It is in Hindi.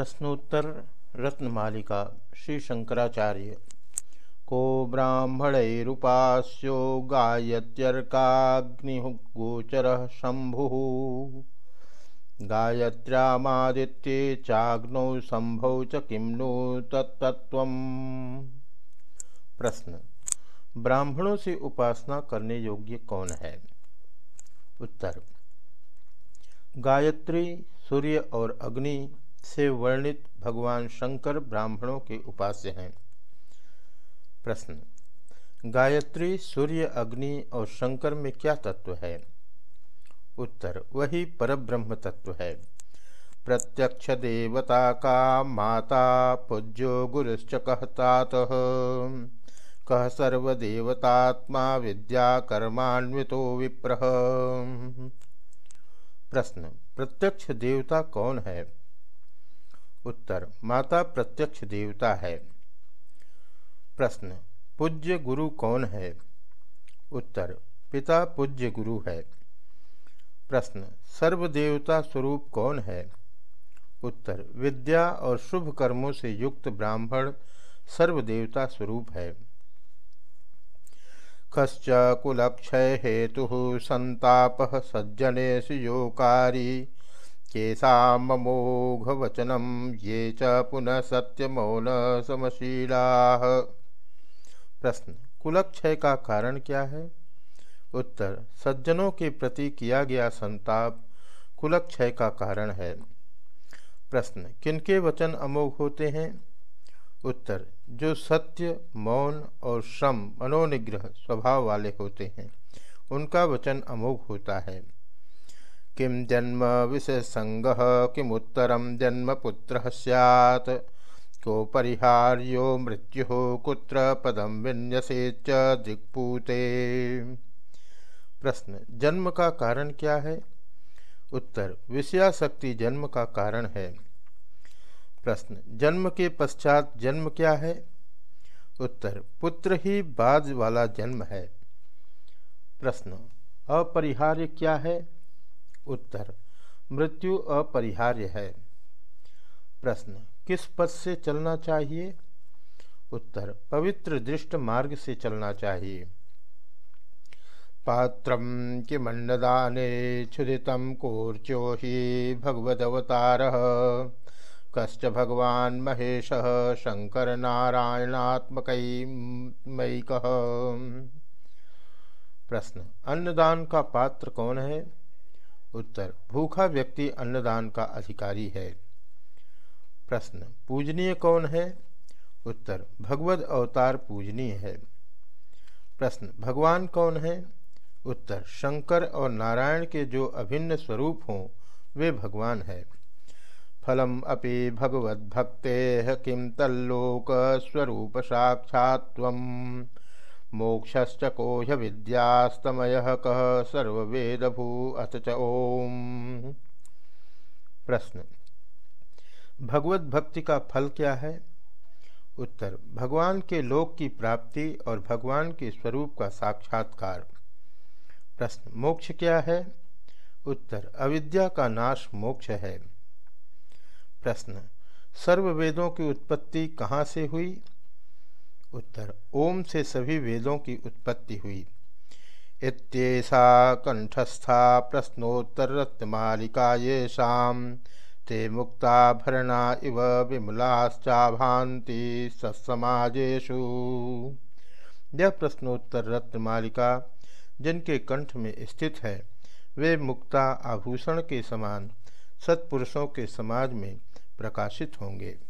प्रश्नोत्तर रत्नमालिका श्री शंकराचार्य। को ब्राह्मणैरुपास्यो गायत्यर्काग्निगोचर शंभु गायत्र्यामादित्ये चाग्नौ संभौ च किं नु तत्तत्व प्रश्न। ब्राह्मणों से उपासना करने योग्य कौन है? उत्तर। गायत्री, सूर्य और अग्नि से वर्णित भगवान शंकर ब्राह्मणों के उपास्य हैं। प्रश्न, गायत्री, सूर्य, अग्नि और शंकर में क्या तत्व है? उत्तर, वही परब्रह्म तत्व है। प्रत्यक्ष देवता का माता पूज्यो गुरुश्च कहतात। कह सर्वदेवतात्मा विद्या कर्मान्वितो विप्रह प्रश्न, प्रत्यक्ष देवता कौन है? उत्तर, माता प्रत्यक्ष देवता है। प्रश्न, पूज्य गुरु कौन है? उत्तर, पिता पूज्य गुरु है। प्रश्न सर्वदेवता स्वरूप कौन है? उत्तर, विद्या और शुभ कर्मों से युक्त ब्राह्मण सर्वदेवता स्वरूप है। कश्च कुलक्षय हेतु संताप सज्जनेश योकारी। केशामोघवचनम ये च पुनः सत्यमौन समशीला प्रश्न, कुलक्षय का कारण क्या है? उत्तर, सज्जनों के प्रति किया गया संताप कुलक्षय का कारण है। प्रश्न, किनके वचन अमोघ होते हैं? उत्तर, जो सत्य, मौन और श्रम, मनोनिग्रह स्वभाव वाले होते हैं, उनका वचन अमोघ होता है। किं जन्म विषसंग किमुत्तर जन्म पुत्र सैत् को परिहार्यो मृत्यु कुत्र? पदम विन्यसे दिक्पूते प्रश्न, जन्म का कारण क्या है? उत्तर विषयाशक्ति जन्म का कारण है। प्रश्न, जन्म के पश्चात जन्म क्या है? उत्तर, पुत्र ही बाद वाला जन्म है। प्रश्न, अपरिहार्य क्या है? उत्तर, मृत्यु अपरिहार्य है। प्रश्न, किस पथ से चलना चाहिए? उत्तर, पवित्र दृष्ट मार्ग से चलना चाहिए। पात्रम किमन्नदाने क्षुदित कोर्चो ही भगवदवतार। कश्च भगवान महेश शंकर नारायणात्मक मयिक प्रश्न, अन्नदान का पात्र कौन है? उत्तर, भूखा व्यक्ति अन्नदान का अधिकारी है। प्रश्न, पूजनीय कौन है? उत्तर भगवत अवतार पूजनीय है। प्रश्न, भगवान कौन है? उत्तर, शंकर और नारायण के जो अभिन्न स्वरूप हों, वे भगवान है। फलम अपि भगवद्भक्ते किम तल्लोक स्वरूप साक्षात्व मोक्षश्च कोह्य विद्यास्तमय कह सर्वेदभू अथ च ओम। प्रश्न। भगवत भक्ति का फल क्या है? उत्तर, भगवान के लोक की प्राप्ति और भगवान के स्वरूप का साक्षात्कार। प्रश्न, मोक्ष क्या है? उत्तर, अविद्या का नाश मोक्ष है। प्रश्न सर्व वेदों की उत्पत्ति कहाँ से हुई? उत्तर। ओम से सभी वेदों की उत्पत्ति हुई। इत्येषा कंठस्था प्रश्नोत्तर रत्नमालिका ये शाम। ते मुक्ताभरणा इव विमलाश्चाभांति सत्समाजेशु यह प्रश्नोत्तर रत्नमालिका जिनके कंठ में स्थित है, वे मुक्ता आभूषण के समान सत्पुरुषों के समाज में प्रकाशित होंगे।